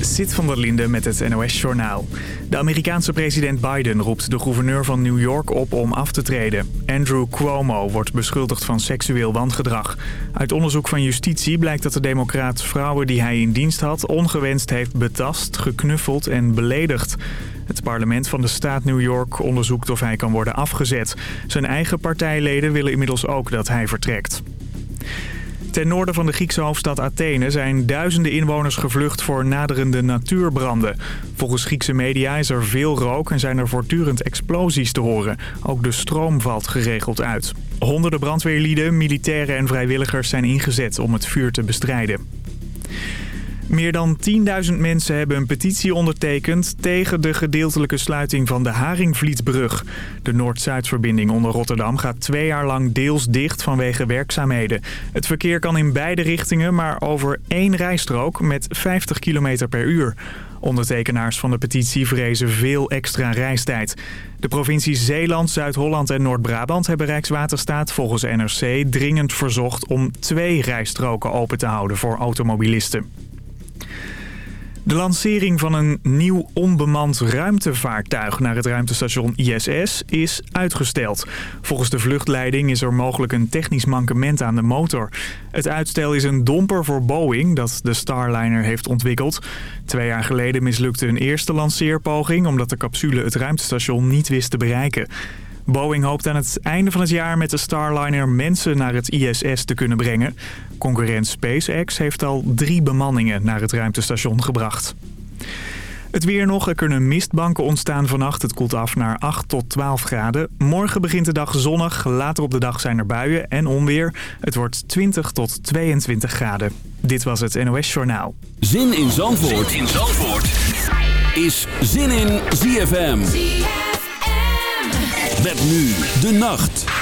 Zit van der Linde met het NOS-journaal. De Amerikaanse president Biden roept de gouverneur van New York op om af te treden. Andrew Cuomo wordt beschuldigd van seksueel wangedrag. Uit onderzoek van justitie blijkt dat de democraat vrouwen die hij in dienst had... ongewenst heeft betast, geknuffeld en beledigd. Het parlement van de staat New York onderzoekt of hij kan worden afgezet. Zijn eigen partijleden willen inmiddels ook dat hij vertrekt. Ten noorden van de Griekse hoofdstad Athene zijn duizenden inwoners gevlucht voor naderende natuurbranden. Volgens Griekse media is er veel rook en zijn er voortdurend explosies te horen. Ook de stroom valt geregeld uit. Honderden brandweerlieden, militairen en vrijwilligers zijn ingezet om het vuur te bestrijden. Meer dan 10.000 mensen hebben een petitie ondertekend tegen de gedeeltelijke sluiting van de Haringvlietbrug. De Noord-Zuidverbinding onder Rotterdam gaat twee jaar lang deels dicht vanwege werkzaamheden. Het verkeer kan in beide richtingen, maar over één rijstrook met 50 km per uur. Ondertekenaars van de petitie vrezen veel extra reistijd. De provincies Zeeland, Zuid-Holland en Noord-Brabant hebben Rijkswaterstaat volgens NRC dringend verzocht om twee rijstroken open te houden voor automobilisten. De lancering van een nieuw onbemand ruimtevaartuig naar het ruimtestation ISS is uitgesteld. Volgens de vluchtleiding is er mogelijk een technisch mankement aan de motor. Het uitstel is een domper voor Boeing dat de Starliner heeft ontwikkeld. Twee jaar geleden mislukte een eerste lanceerpoging omdat de capsule het ruimtestation niet wist te bereiken. Boeing hoopt aan het einde van het jaar met de Starliner mensen naar het ISS te kunnen brengen. Concurrent SpaceX heeft al drie bemanningen naar het ruimtestation gebracht. Het weer nog. Er kunnen mistbanken ontstaan vannacht. Het koelt af naar 8 tot 12 graden. Morgen begint de dag zonnig. Later op de dag zijn er buien en onweer. Het wordt 20 tot 22 graden. Dit was het NOS Journaal. Zin in Zandvoort, zin in Zandvoort. is Zin in ZFM. Met nu de nacht.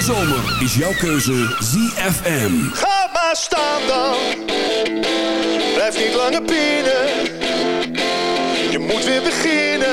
de zomer is jouw keuze ZFM. Ga maar staan dan. Blijf niet langer binnen. Je moet weer beginnen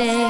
stay.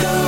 go.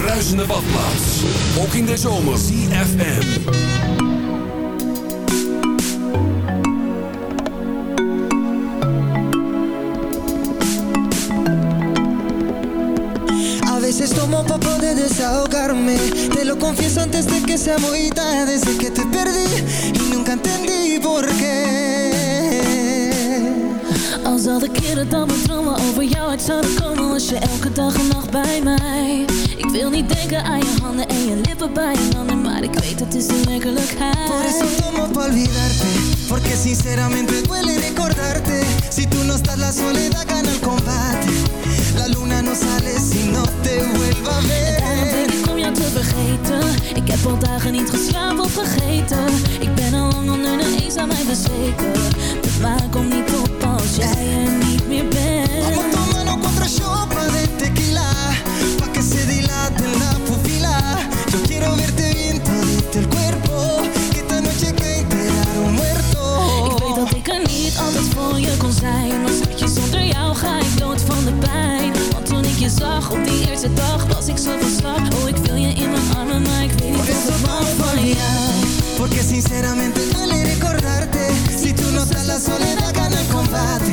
Bruisende badplaats. Ook in de zomer. CFM. A veces tomo pa' poder desahogarme Te lo confieso antes de que sea muy tarde Desde que te perdí y nunca entendí por qué Als al de keren dat mijn dromen over jou uit zouden komen Was je elke dag en nacht bij mij Ik wil niet denken aan je handen en je lippen bij je handen Maar ik weet het is de werkelijkheid. Por eso tomo pa' olvidarte Porque sinceramente duele recordarte. Si tú no estás la soledad gana el combate. La luna no sale si no te vuelva a Daarom ver denk ik om jou te vergeten. Ik heb al dagen niet geslapen of vergeten. Ik ben al lang onder de eens aan mij bezweken. De maan komt niet op als jij er niet meer bent. Vamos tomando cuatro shots quiero verte bien todito el cuerpo Que esta noche hay que enterar un muerto. Ik weet dat ik er niet altijd voor je kon zijn Maar schatje, zonder jou ga ik dood van de pijn. Want toen ik je zag op die eerste dag Was ik zo van slag Oh, ik wil je in mijn armen Maar ik weet niet eso ik van jou. Porque sinceramente duele recordarte. Si tú no estás la soledad gana el combate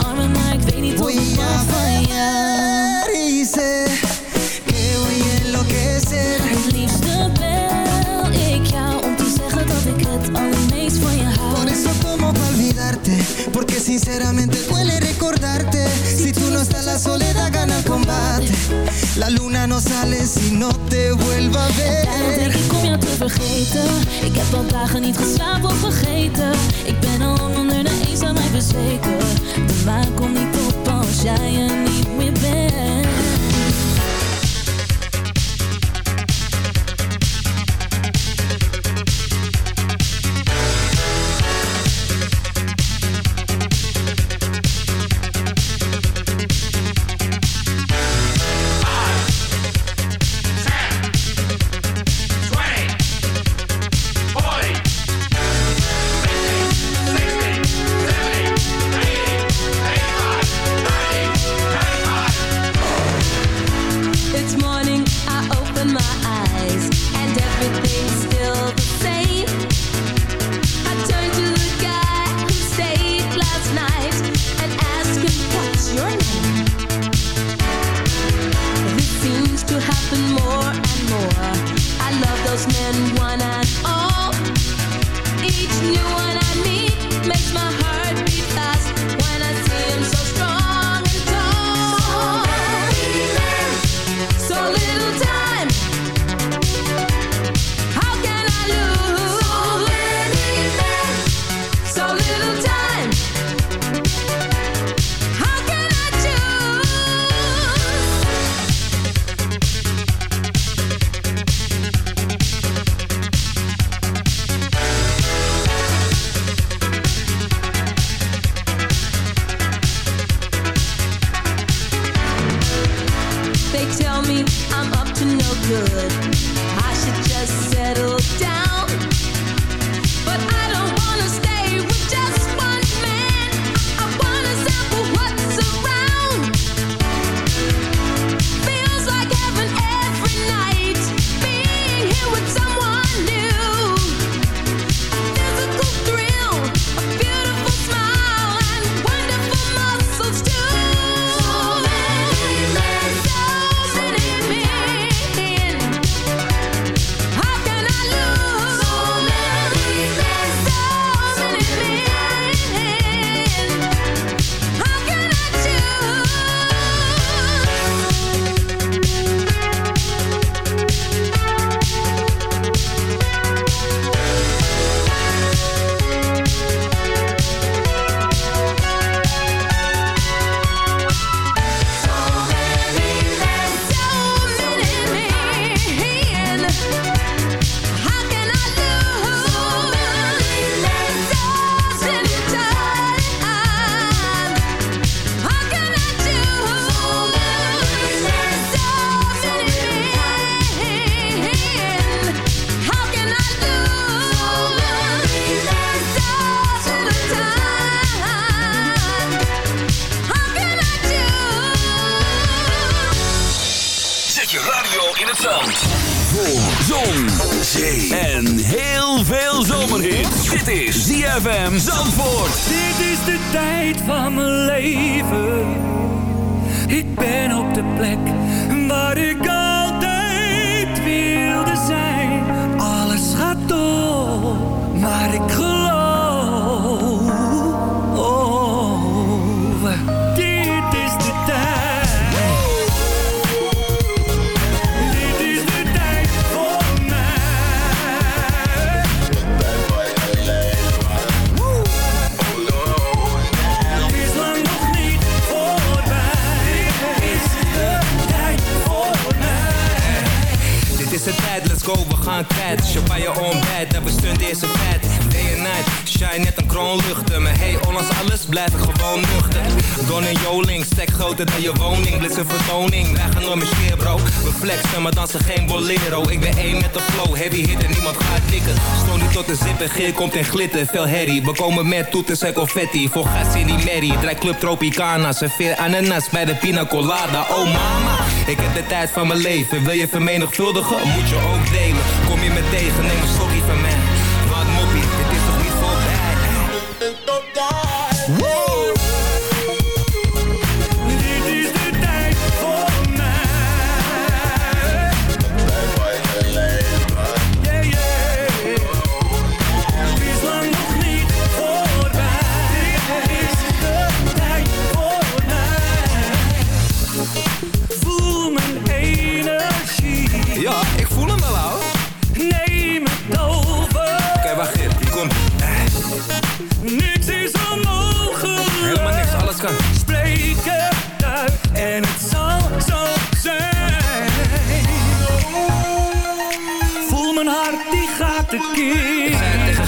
weet niet Voy ik van jou No sale si no te vuelva a Daarom denk ik om jou te vergeten Ik heb al dagen niet geslapen of vergeten. Ik ben al onder de eens aan mij bezweken. De maan komt niet op als jij er niet meer bent Ik ben op de plek waar ik altijd wilde zijn. Alles gaat door, maar ik we gaan kwijt Champagne on bed, en we stunt eerst een vet shine net een kroon luchten Maar hey, ondanks alles blijf ik gewoon nuchter. Don en Joling, stek groter dan je woning. Blitz een vertoning, wij gaan door mijn bro. We flexen, maar dansen geen bolero. Ik ben één met de flow, heavy hit en niemand gaat tikken Stoon niet tot de zip en geer komt en glitter Veel herrie, we komen met toeters en confetti Voor gas in die merrie, draai club Tropicana Serveer ananas bij de pina colada. Oh mama, ik heb de tijd van mijn leven. Wil je vermenigvuldigen, moet je ook delen. Kom je me tegen, neem een slokje van mij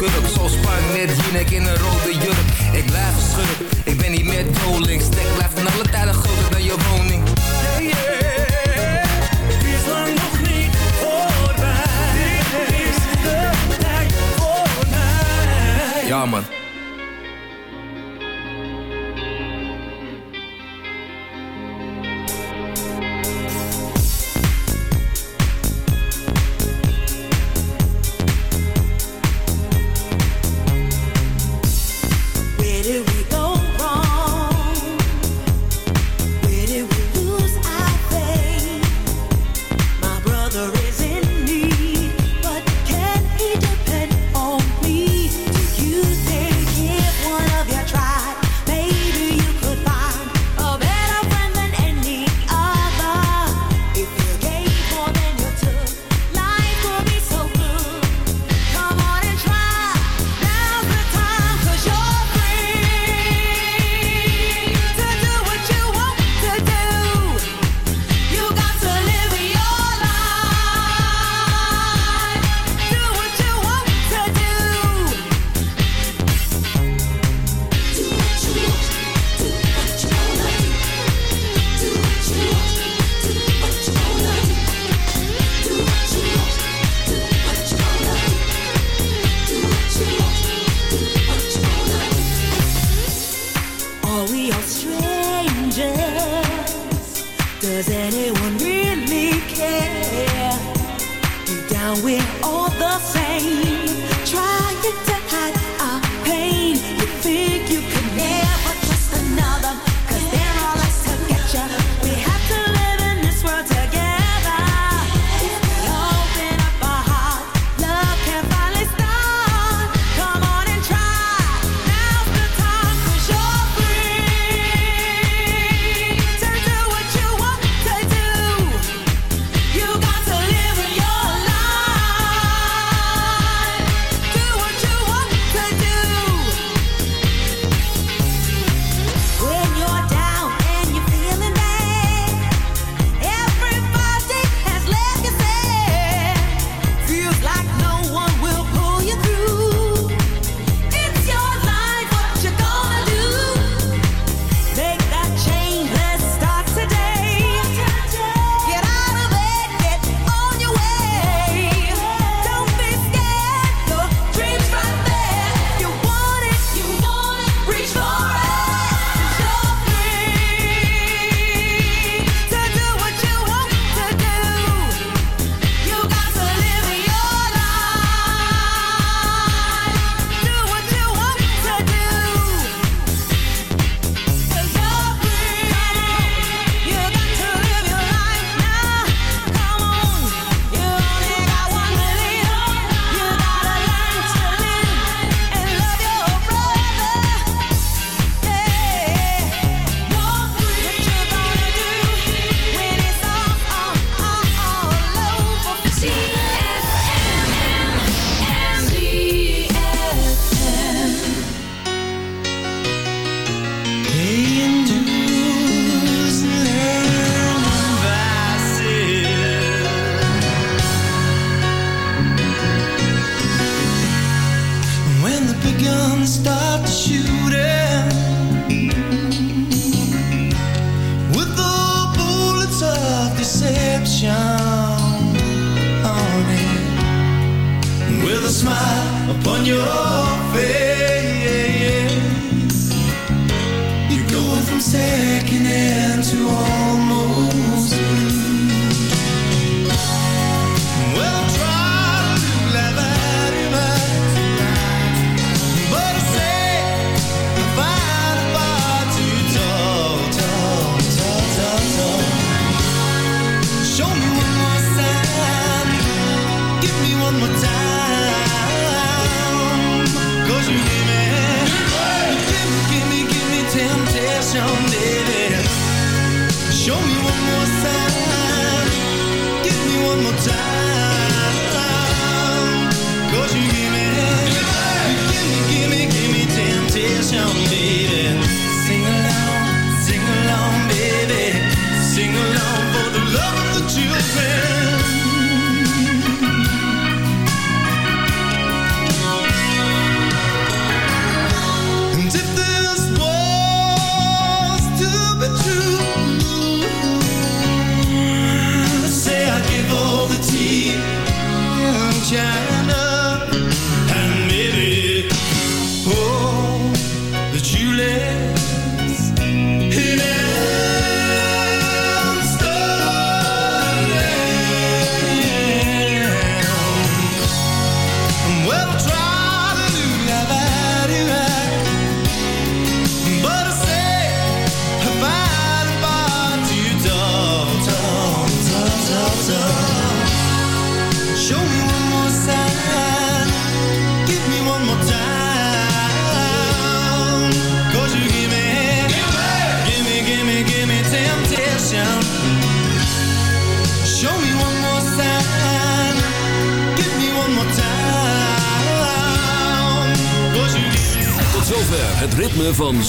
Kurk Zo spark net Jinek in een rode jurk Ik blijf een schurk, ik ben niet meer trolling Stek blijft van alle tijden groter dan je woning Yeah, yeah. Het is lang nog niet voorbij. Dit is de tijd voor mij. Ja man